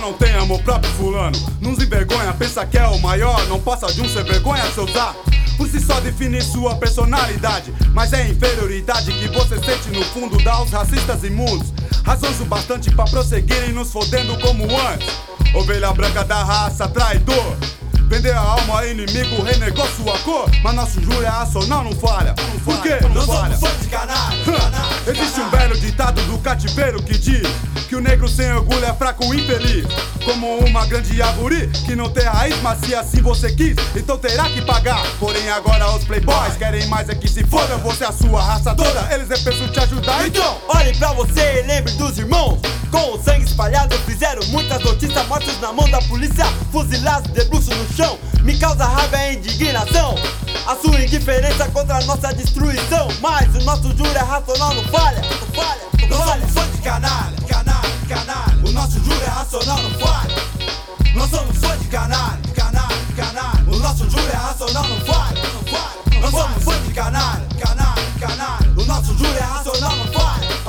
não tem amor próprio, fulano. Não se envergonha, pensa que é o maior. Não passa de um sem vergonha seus atos. Por si só definir sua personalidade. Mas é inferioridade que você sente no fundo. Dá aos racistas imundos razões o bastante pra prosseguirem nos fodendo como antes. Ovelha branca da raça, traidor. Vender a alma ao inimigo, renegou sua cor. Mas nosso júri é racional, não falha. Por quê? Não falha. somos de canalha, Existe um velho ditado do cativeiro que diz que o negro sem orgulho é fraco e infeliz. Como uma grande árvore que não tem raiz, mas se assim você quis, então terá que pagar. Porém, agora os playboys querem mais é que se foda. Você é a sua raça toda, eles é pensam te ajudar. Então, olhe pra você e lembre dos irmãos. Com o sangue espalhado, fizeram muitas notícias, mortos na mão da polícia, fuzilados, debruço no chão. Me causa raiva e indignação. A sua indiferença contra a nossa destruição. Mas o nosso juro é racional, não falha, não falha, não falha. Nós somos de canalha, canalha, canalha. O nosso juro é racional, não falha. Nós somos fãs de canalha.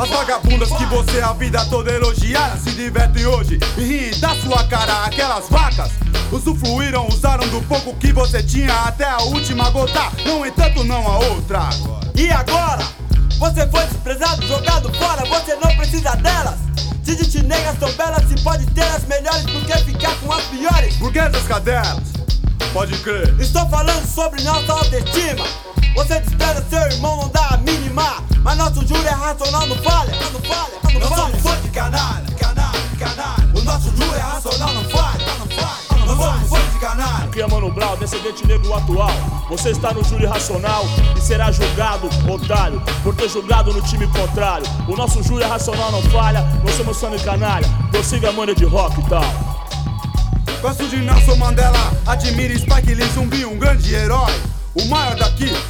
As vagabundas que você a vida toda elogiara se divertem hoje e riem da sua cara aquelas vacas. Usufruíram, usaram do pouco que você tinha até a última gota. No entanto, não a outra. E agora? Você foi desprezado, jogado fora, você não precisa delas. Se de te negas são belas, se pode ter as melhores, por que ficar com as piores? Burguesas cadelas, pode crer. Estou falando sobre nossa autoestima. Você despreza seu irmão, não dá a mínima. Mas nosso racional, não falha, não falha, não, não falha. somos fã de canalha, canalha, canalha. O nosso júri é racional, não falha, não falha. Nós somos fã de canalha. Aqui é Mano Brown, descendente negro atual. Você está no júri racional e será julgado, otário, por ter julgado no time contrário. O nosso júri é racional, não falha. Nós somos fã de canalha. Prossiga a mania de rock e tal. Gosto de Nelson Mandela, admire Spike Lee, zumbi, um grande herói.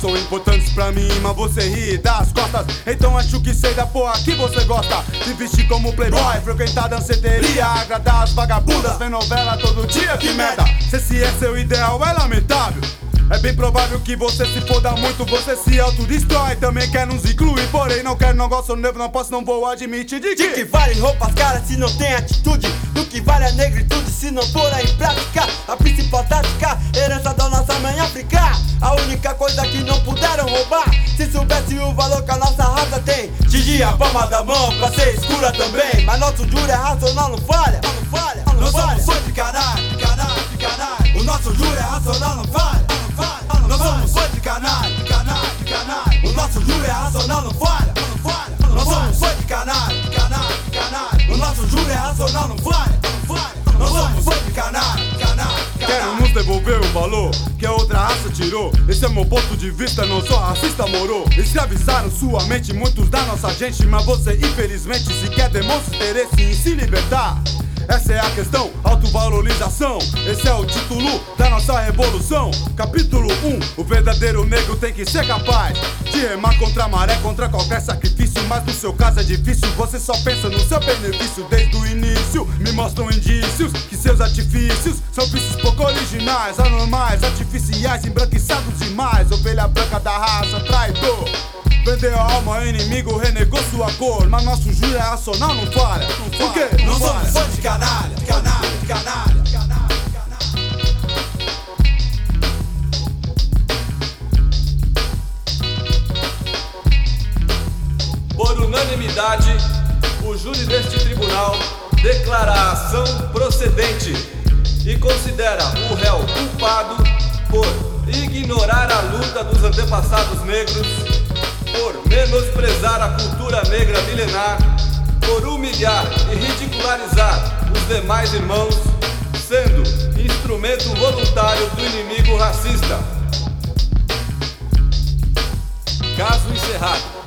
São importantes pra mim, mas você ri das costas. Então acho que sei da porra que você gosta. Se vestir como playboy, frequentar danceteria, agradar as vagabundas, ver novela todo dia, que merda. Se esse é seu ideal, é lamentável. É bem provável que você se foda muito, você se autodestrói. Também quer nos incluir, porém não quero, não gosto, não, não posso, não vou admitir de que. De que vale roupas caras se não tem atitude? Do que vale a negritude se não for em prática? A principal tática, herança coisa que não puderam roubar. Se soubesse o valor que a nossa raça tem, tinha a palma da mão pra ser escura também. Mas nosso juro é racional, não falha, não falha, não Nós falha. somos fã de caralho, de caralho, de caralho. O nosso juro é racional, não falha, não falha. Nós somos de canalha, valor que a outra raça tirou. Esse é meu ponto de vista, não sou racista, moro. Escravizaram sua mente muitos da nossa gente, mas você infelizmente sequer demonstra interesse em se libertar. Essa é a questão, autovalorização. Esse é o título da nossa revolução. Capítulo 1: O verdadeiro negro tem que ser capaz de remar contra a maré, contra qualquer sacrifício. Mas no seu caso é difícil, você só pensa no seu benefício desde início. Me mostram indícios que seus artifícios são vícios pouco originais, anormais, artificiais, embranquiçados demais. Ovelha branca da raça, traidor. Vendeu a alma ao inimigo, renegou sua cor. Mas nosso júri é racional, não falha. Por quê? Não somos fãs de canalha, de canalha, de canalha. Por unanimidade, o júri deste tribunal declara a ação procedente e considera o réu culpado por ignorar a luta dos antepassados negros, por menosprezar a cultura negra milenar, por humilhar e ridicularizar os demais irmãos, sendo instrumento voluntário do inimigo racista. Caso encerrado.